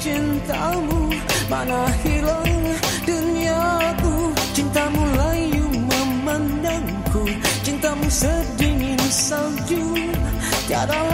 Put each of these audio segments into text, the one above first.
cintamu Mana hilang duniaku. Cintamu layu memandangku Cintamu sedingin salju. Tiada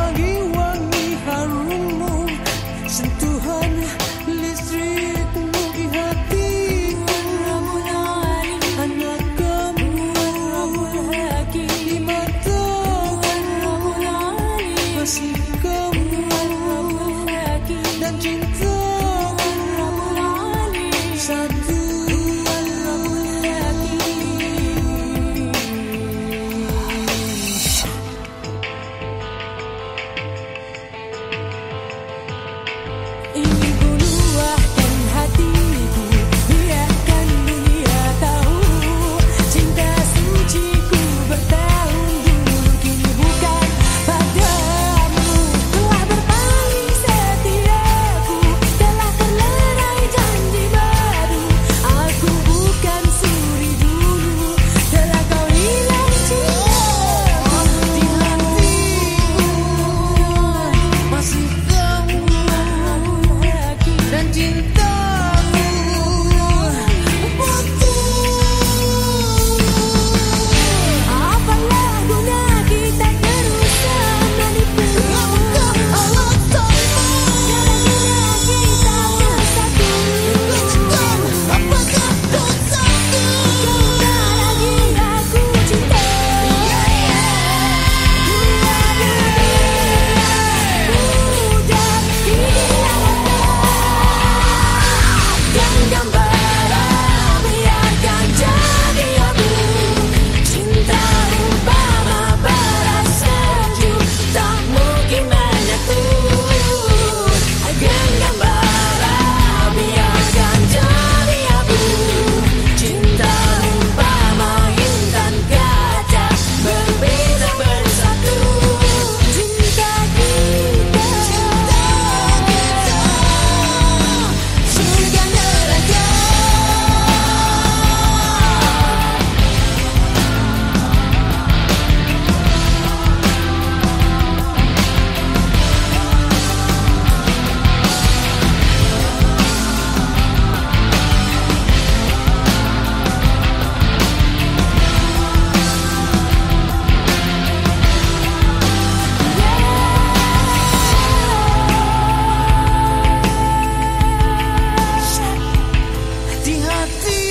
I.